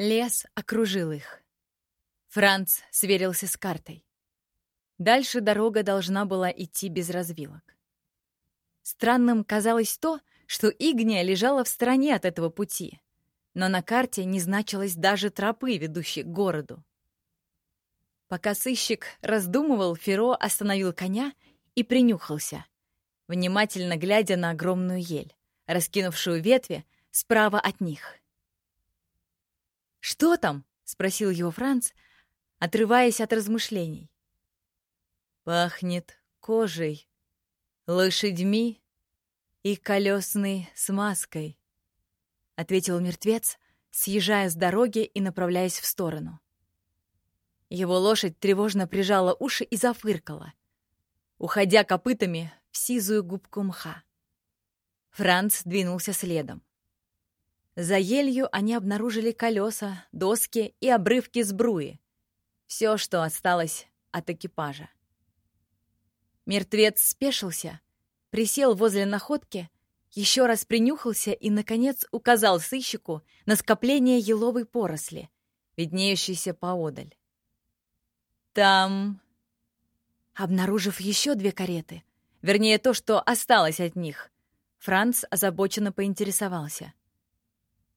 Лес окружил их. Франц сверился с картой. Дальше дорога должна была идти без развилок. Странным казалось то, что Игния лежала в стороне от этого пути, но на карте не значилось даже тропы, ведущей к городу. Пока сыщик раздумывал, Феро остановил коня и принюхался, внимательно глядя на огромную ель, раскинувшую ветви справа от них. «Что там?» — спросил его Франц, отрываясь от размышлений. «Пахнет кожей, лошадьми и колесной смазкой», — ответил мертвец, съезжая с дороги и направляясь в сторону. Его лошадь тревожно прижала уши и зафыркала, уходя копытами в сизую губку мха. Франц двинулся следом. За елью они обнаружили колеса, доски и обрывки сбруи. Все, что осталось от экипажа. Мертвец спешился, присел возле находки, еще раз принюхался и, наконец, указал сыщику на скопление еловой поросли, виднеющейся поодаль. Там... Обнаружив еще две кареты, вернее, то, что осталось от них, Франц озабоченно поинтересовался.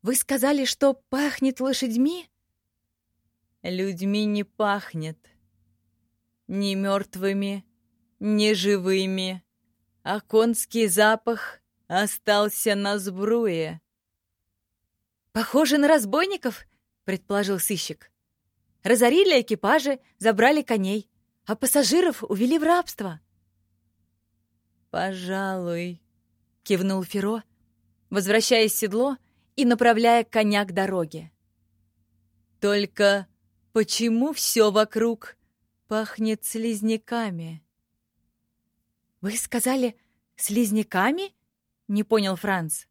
«Вы сказали, что пахнет лошадьми?» «Людьми не пахнет. Ни мертвыми, ни живыми. А конский запах остался на сбруе». «Похоже на разбойников?» — предположил сыщик. Разорили экипажи, забрали коней, а пассажиров увели в рабство. «Пожалуй», — кивнул Феро, возвращаясь в седло и направляя коня к дороге. «Только почему все вокруг пахнет слизняками?» «Вы сказали, слизняками?» — не понял Франц.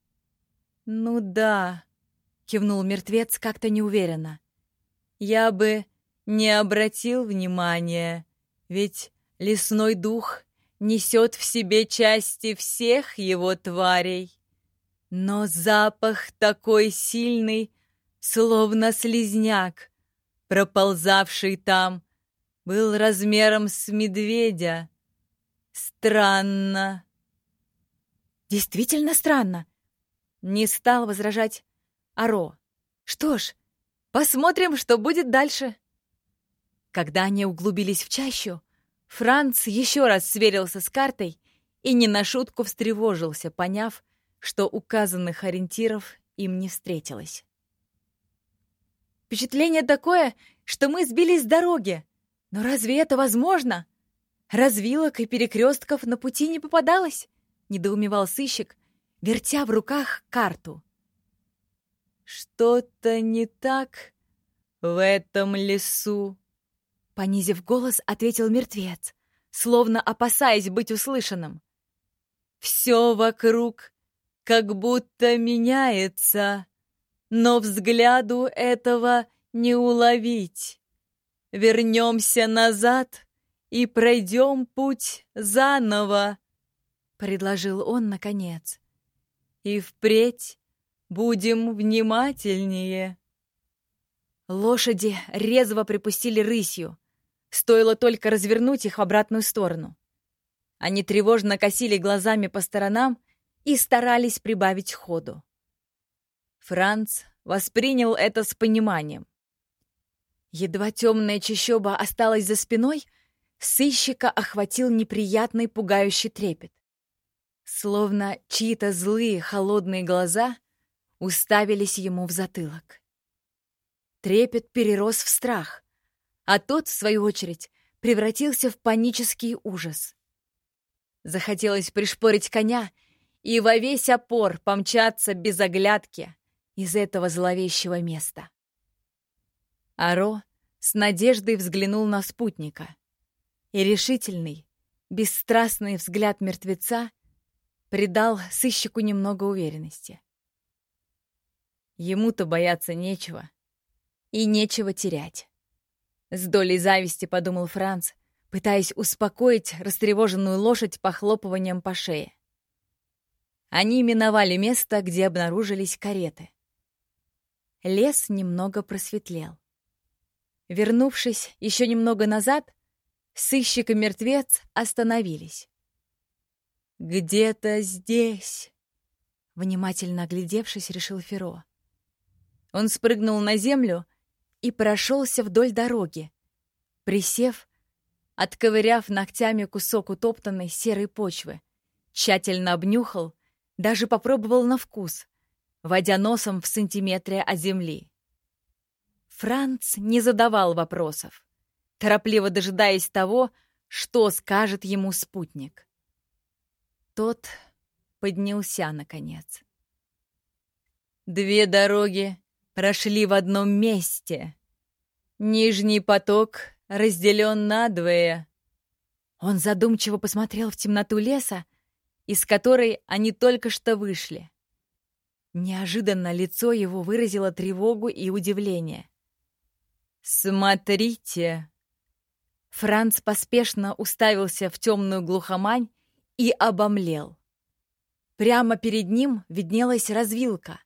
«Ну да», — кивнул мертвец как-то неуверенно я бы не обратил внимания, ведь лесной дух несет в себе части всех его тварей. Но запах такой сильный, словно слизняк, проползавший там, был размером с медведя. Странно. Действительно странно. Не стал возражать Аро. Что ж, Посмотрим, что будет дальше. Когда они углубились в чащу, Франц еще раз сверился с картой и не на шутку встревожился, поняв, что указанных ориентиров им не встретилось. Впечатление такое, что мы сбились с дороги. Но разве это возможно? Развилок и перекрестков на пути не попадалось? Недоумевал сыщик, вертя в руках карту. «Что-то не так в этом лесу», — понизив голос, ответил мертвец, словно опасаясь быть услышанным. «Все вокруг как будто меняется, но взгляду этого не уловить. Вернемся назад и пройдем путь заново», — предложил он наконец. «И впредь Будем внимательнее. Лошади резво припустили рысью. Стоило только развернуть их в обратную сторону. Они тревожно косили глазами по сторонам и старались прибавить ходу. Франц воспринял это с пониманием. Едва темная чащоба осталась за спиной, сыщика охватил неприятный пугающий трепет. Словно чьи-то злые холодные глаза уставились ему в затылок. Трепет перерос в страх, а тот, в свою очередь, превратился в панический ужас. Захотелось пришпорить коня и во весь опор помчаться без оглядки из этого зловещего места. Аро с надеждой взглянул на спутника, и решительный, бесстрастный взгляд мертвеца придал сыщику немного уверенности. Ему-то бояться нечего. И нечего терять. С долей зависти подумал Франц, пытаясь успокоить растревоженную лошадь похлопыванием по шее. Они миновали место, где обнаружились кареты. лес немного просветлел. Вернувшись еще немного назад, сыщик и мертвец остановились. «Где-то здесь», — внимательно оглядевшись, решил Феро. Он спрыгнул на землю и прошелся вдоль дороги, присев, отковыряв ногтями кусок утоптанной серой почвы, тщательно обнюхал, даже попробовал на вкус, водя носом в сантиметре от земли. Франц не задавал вопросов, торопливо дожидаясь того, что скажет ему спутник. Тот поднялся, наконец. Две дороги прошли в одном месте. Нижний поток разделен надвое. Он задумчиво посмотрел в темноту леса, из которой они только что вышли. Неожиданно лицо его выразило тревогу и удивление. «Смотрите!» Франц поспешно уставился в темную глухомань и обомлел. Прямо перед ним виднелась развилка.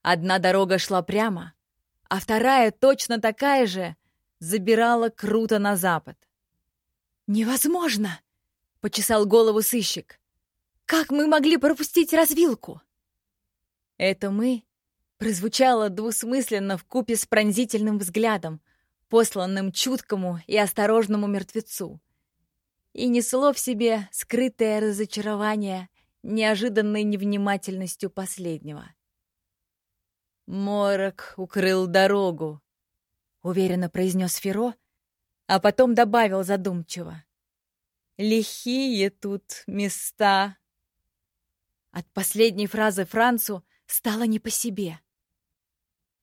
Одна дорога шла прямо, а вторая, точно такая же, забирала круто на запад. «Невозможно!» — почесал голову сыщик. «Как мы могли пропустить развилку?» Это «мы» прозвучало двусмысленно в купе с пронзительным взглядом, посланным чуткому и осторожному мертвецу, и несло в себе скрытое разочарование неожиданной невнимательностью последнего. «Морок укрыл дорогу», — уверенно произнес Феро, а потом добавил задумчиво. «Лихие тут места». От последней фразы Францу стало не по себе.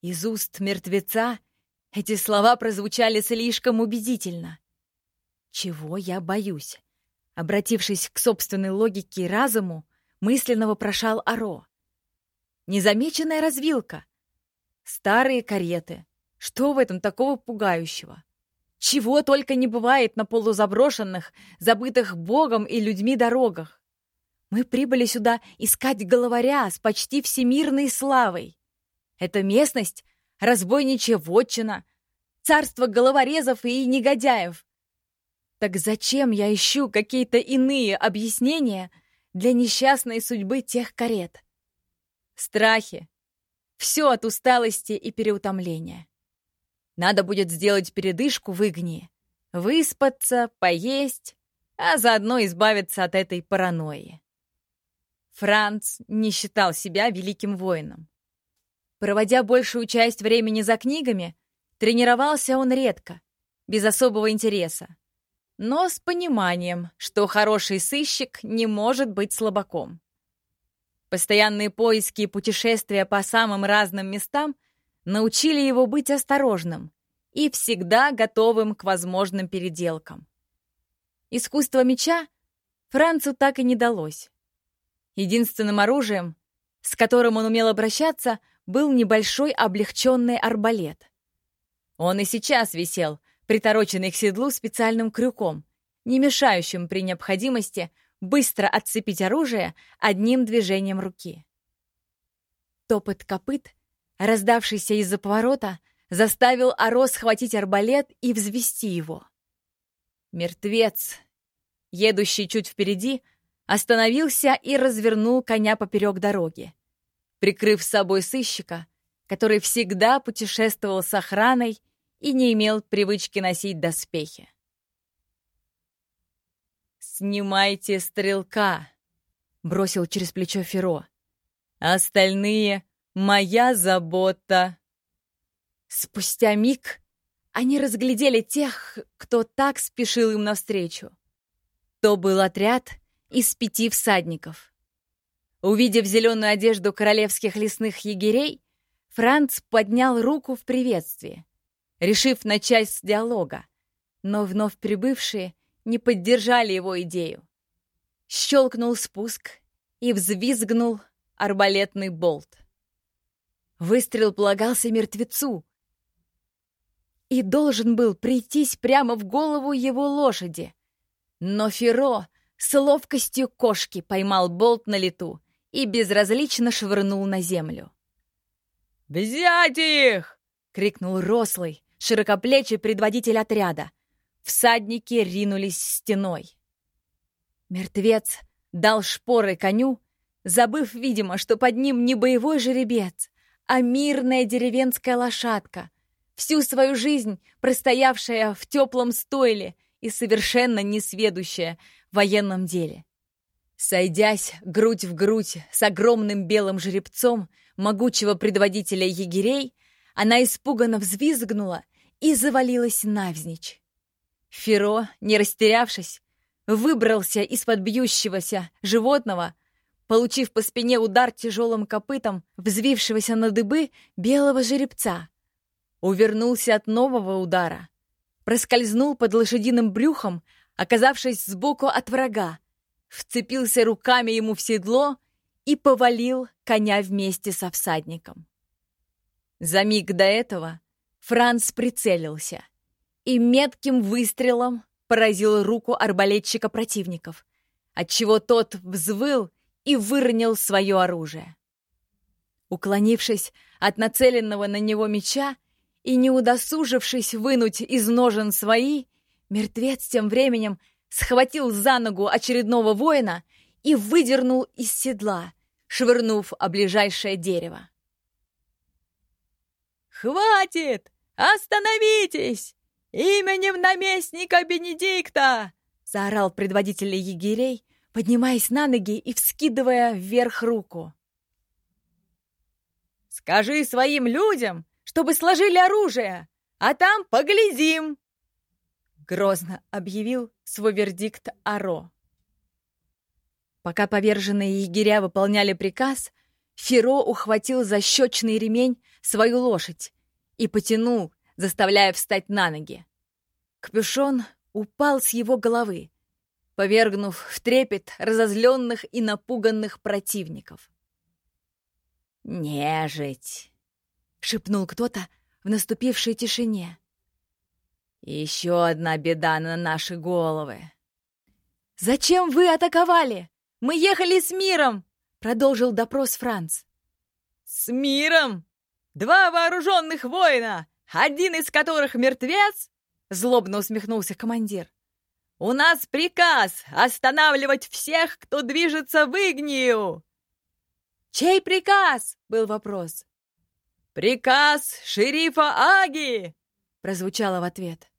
Из уст мертвеца эти слова прозвучали слишком убедительно. Чего я боюсь? Обратившись к собственной логике и разуму, мысленно вопрошал Аро. Незамеченная развилка. Старые кареты. Что в этом такого пугающего? Чего только не бывает на полузаброшенных, забытых Богом и людьми дорогах. Мы прибыли сюда искать головаря с почти всемирной славой. Эта местность — разбойничья вотчина, царство головорезов и негодяев. Так зачем я ищу какие-то иные объяснения для несчастной судьбы тех карет? Страхи. Все от усталости и переутомления. Надо будет сделать передышку в Игнии, выспаться, поесть, а заодно избавиться от этой паранойи. Франц не считал себя великим воином. Проводя большую часть времени за книгами, тренировался он редко, без особого интереса, но с пониманием, что хороший сыщик не может быть слабаком. Постоянные поиски и путешествия по самым разным местам научили его быть осторожным и всегда готовым к возможным переделкам. Искусство меча Францу так и не далось. Единственным оружием, с которым он умел обращаться, был небольшой облегченный арбалет. Он и сейчас висел, притороченный к седлу специальным крюком, не мешающим при необходимости быстро отцепить оружие одним движением руки. Топот копыт, раздавшийся из-за поворота, заставил Аро схватить арбалет и взвести его. Мертвец, едущий чуть впереди, остановился и развернул коня поперек дороги, прикрыв с собой сыщика, который всегда путешествовал с охраной и не имел привычки носить доспехи. «Снимайте стрелка!» — бросил через плечо Феро. «Остальные — моя забота!» Спустя миг они разглядели тех, кто так спешил им навстречу. То был отряд — из пяти всадников. Увидев зеленую одежду королевских лесных егерей, Франц поднял руку в приветствии, решив начать с диалога, но вновь прибывшие не поддержали его идею. Щелкнул спуск и взвизгнул арбалетный болт. Выстрел полагался мертвецу и должен был прийтись прямо в голову его лошади. Но Феро с ловкостью кошки поймал болт на лету и безразлично швырнул на землю. «Взять их!» — крикнул рослый, широкоплечий предводитель отряда. Всадники ринулись стеной. Мертвец дал шпоры коню, забыв, видимо, что под ним не боевой жеребец, а мирная деревенская лошадка, всю свою жизнь простоявшая в теплом стойле и совершенно несведущая военном деле. Сойдясь грудь в грудь с огромным белым жеребцом могучего предводителя егерей, она испуганно взвизгнула и завалилась навзничь. Феро, не растерявшись, выбрался из-под бьющегося животного, получив по спине удар тяжелым копытом взвившегося на дыбы белого жеребца. Увернулся от нового удара, проскользнул под лошадиным брюхом, оказавшись сбоку от врага, вцепился руками ему в седло и повалил коня вместе со всадником. За миг до этого Франц прицелился и метким выстрелом поразил руку арбалетчика противников, отчего тот взвыл и выронил свое оружие. Уклонившись от нацеленного на него меча и не удосужившись вынуть из ножен свои, мертвец тем временем схватил за ногу очередного воина и выдернул из седла, швырнув о ближайшее дерево. «Хватит! Остановитесь! Именем наместника Бенедикта!» — заорал предводитель егерей, поднимаясь на ноги и вскидывая вверх руку. «Скажи своим людям, чтобы сложили оружие, а там поглядим!» Грозно объявил свой вердикт Аро. Пока поверженные егеря выполняли приказ, Феро ухватил за щечный ремень свою лошадь и потянул, заставляя встать на ноги. Капюшон упал с его головы, повергнув в трепет разозленных и напуганных противников. «Нежить!» — шепнул кто-то в наступившей тишине. «Еще одна беда на наши головы!» «Зачем вы атаковали? Мы ехали с миром!» — продолжил допрос Франц. «С миром? Два вооруженных воина, один из которых мертвец?» — злобно усмехнулся командир. «У нас приказ останавливать всех, кто движется в Игнию!» «Чей приказ?» — был вопрос. «Приказ шерифа Аги!» — прозвучало в ответ.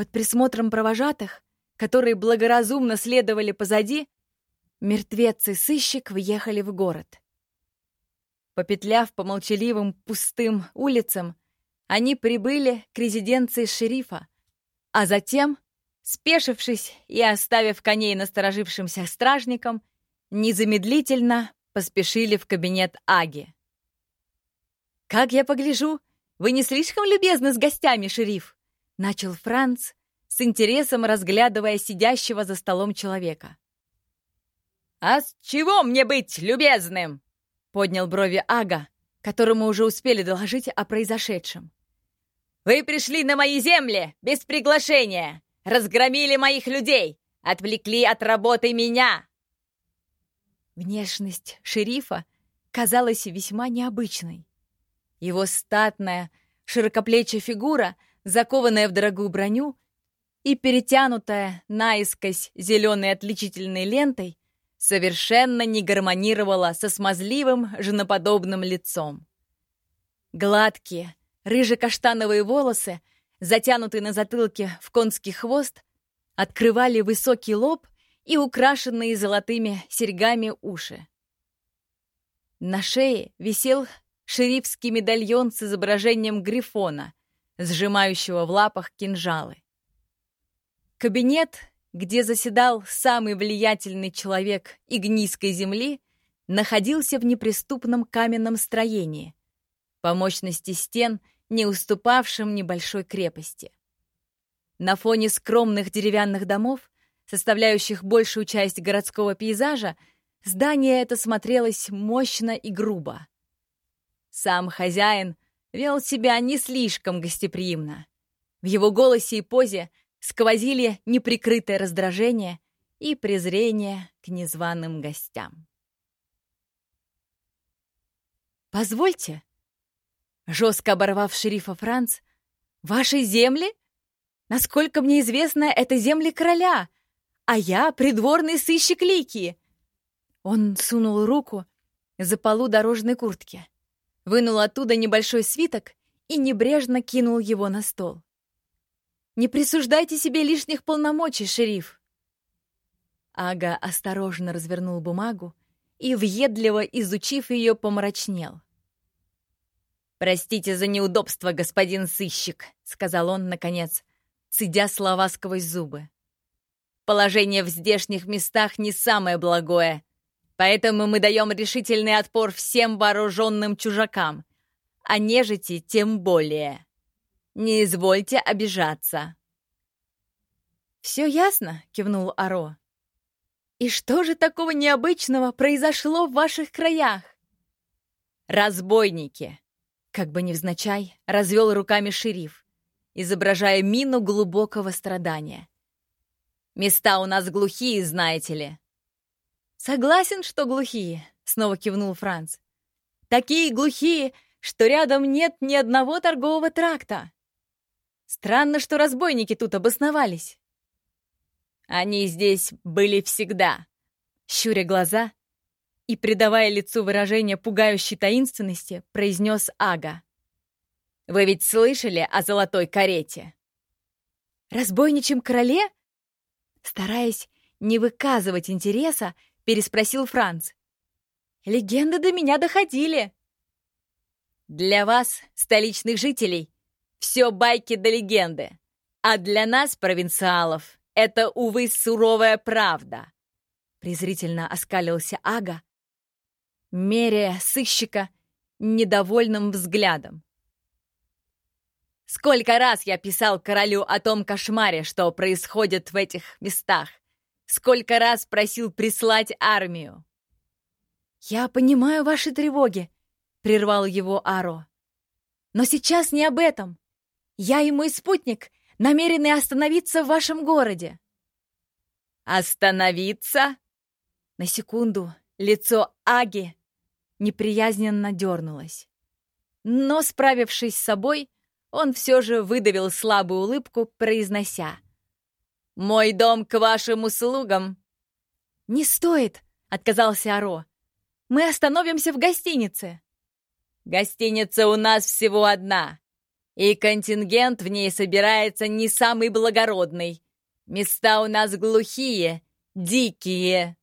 Под присмотром провожатых, которые благоразумно следовали позади, мертвец и сыщик въехали в город. Попетляв по молчаливым пустым улицам, они прибыли к резиденции шерифа, а затем Спешившись и оставив коней насторожившимся стражникам, незамедлительно поспешили в кабинет Аги. «Как я погляжу, вы не слишком любезны с гостями, шериф?» — начал Франц, с интересом разглядывая сидящего за столом человека. «А с чего мне быть любезным?» — поднял брови Ага, которому уже успели доложить о произошедшем. «Вы пришли на мои земли без приглашения Разгромили моих людей! Отвлекли от работы меня!» Внешность шерифа казалась весьма необычной. Его статная, широкоплечья фигура, закованная в дорогую броню и перетянутая наискось зеленой отличительной лентой, совершенно не гармонировала со смазливым, женоподобным лицом. Гладкие, рыже-каштановые волосы затянутый на затылке в конский хвост, открывали высокий лоб и украшенные золотыми серьгами уши. На шее висел шерифский медальон с изображением грифона, сжимающего в лапах кинжалы. Кабинет, где заседал самый влиятельный человек Игнийской земли, находился в неприступном каменном строении. По мощности стен — не уступавшим небольшой крепости. На фоне скромных деревянных домов, составляющих большую часть городского пейзажа, здание это смотрелось мощно и грубо. Сам хозяин вел себя не слишком гостеприимно. В его голосе и позе сквозили неприкрытое раздражение и презрение к незваным гостям. «Позвольте», Жестко оборвав шерифа Франц, «Ваши земли? Насколько мне известно, это земли короля, а я придворный сыщик Лики». Он сунул руку за полу дорожной куртки, вынул оттуда небольшой свиток и небрежно кинул его на стол. «Не присуждайте себе лишних полномочий, шериф!» Ага осторожно развернул бумагу и, въедливо изучив ее, помрачнел. «Простите за неудобство, господин сыщик», — сказал он, наконец, цедя слова сквозь зубы. «Положение в здешних местах не самое благое, поэтому мы даем решительный отпор всем вооруженным чужакам, а нежити тем более. Не извольте обижаться». «Все ясно», — кивнул Аро. «И что же такого необычного произошло в ваших краях?» «Разбойники!» Как бы невзначай, развел руками шериф, изображая мину глубокого страдания. «Места у нас глухие, знаете ли». «Согласен, что глухие», — снова кивнул Франц. «Такие глухие, что рядом нет ни одного торгового тракта. Странно, что разбойники тут обосновались». Они здесь были всегда. Щуря глаза и, придавая лицу выражение пугающей таинственности, произнес Ага. «Вы ведь слышали о золотой карете?» «Разбойничьем короле?» Стараясь не выказывать интереса, переспросил Франц. «Легенды до меня доходили». «Для вас, столичных жителей, все байки да легенды, а для нас, провинциалов, это, увы, суровая правда!» Презрительно оскалился Ага, меряя сыщика недовольным взглядом. «Сколько раз я писал королю о том кошмаре, что происходит в этих местах! Сколько раз просил прислать армию!» «Я понимаю ваши тревоги», — прервал его Аро. «Но сейчас не об этом. Я и мой спутник намерены остановиться в вашем городе». «Остановиться?» На секунду лицо Аги неприязненно дернулось. Но, справившись с собой, он все же выдавил слабую улыбку, произнося. «Мой дом к вашим услугам!» «Не стоит!» — отказался Аро. «Мы остановимся в гостинице!» «Гостиница у нас всего одна и контингент в ней собирается не самый благородный. Места у нас глухие, дикие».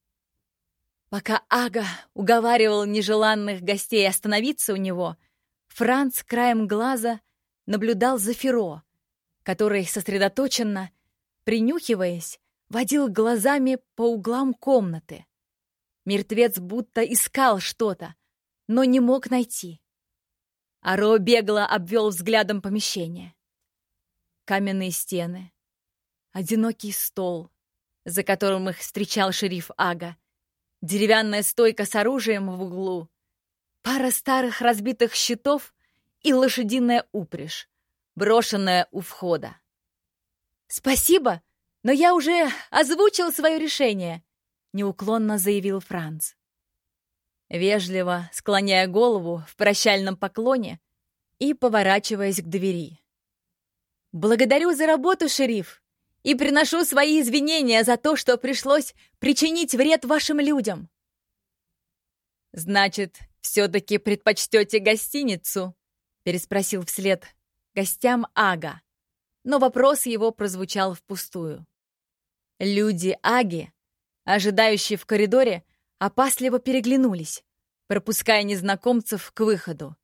Пока Ага уговаривал нежеланных гостей остановиться у него, Франц краем глаза наблюдал за Феро, который сосредоточенно, принюхиваясь, водил глазами по углам комнаты. Мертвец будто искал что-то, но не мог найти. Аро бегло обвел взглядом помещение. Каменные стены, одинокий стол, за которым их встречал шериф Ага, деревянная стойка с оружием в углу, пара старых разбитых щитов и лошадиная упряжь, брошенная у входа. «Спасибо, но я уже озвучил свое решение», — неуклонно заявил Франц. Вежливо склоняя голову в прощальном поклоне и поворачиваясь к двери. «Благодарю за работу, шериф, и приношу свои извинения за то, что пришлось причинить вред вашим людям». «Значит, все-таки предпочтете гостиницу?» — переспросил вслед гостям Ага, но вопрос его прозвучал впустую. Люди Аги, ожидающие в коридоре, опасливо переглянулись, пропуская незнакомцев к выходу.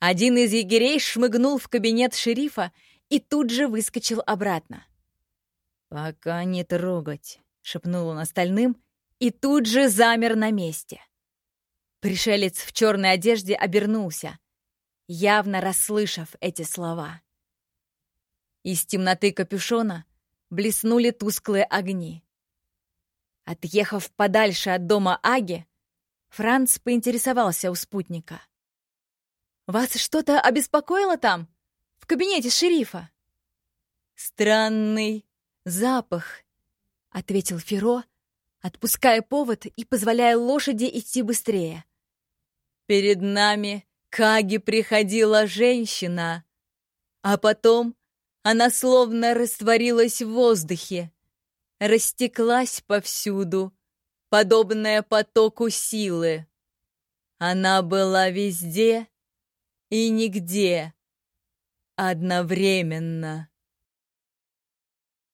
Один из егерей шмыгнул в кабинет шерифа и тут же выскочил обратно. «Пока не трогать», — шепнул он остальным и тут же замер на месте. Пришелец в черной одежде обернулся, явно расслышав эти слова. Из темноты капюшона блеснули тусклые огни. Отъехав подальше от дома Аги, Франц поинтересовался у спутника. «Вас что-то обеспокоило там, в кабинете шерифа?» «Странный запах», — ответил Феро, отпуская повод и позволяя лошади идти быстрее. «Перед нами К Аге приходила женщина, а потом она словно растворилась в воздухе, растеклась повсюду, подобная потоку силы. Она была везде и нигде одновременно.